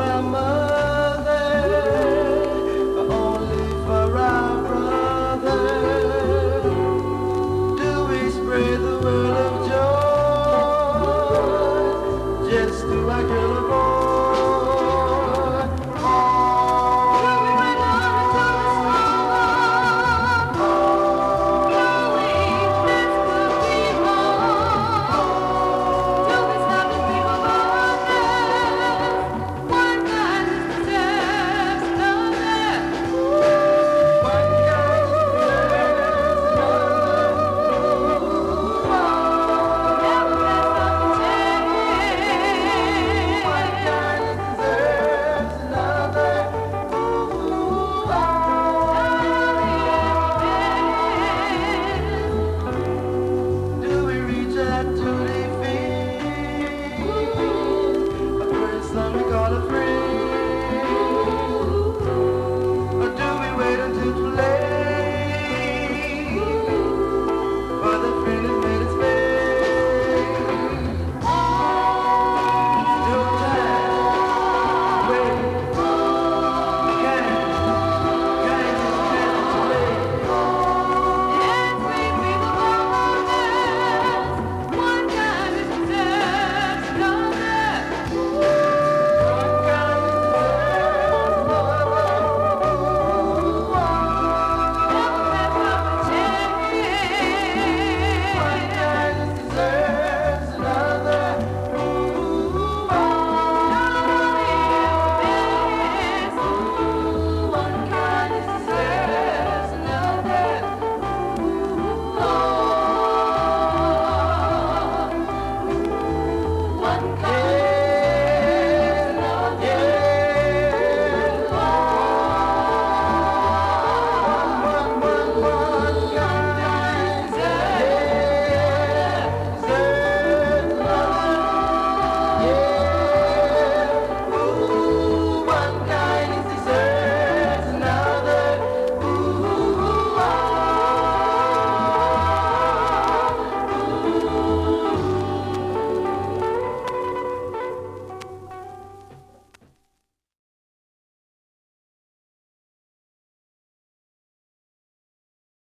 Rama. Do I get Yeah.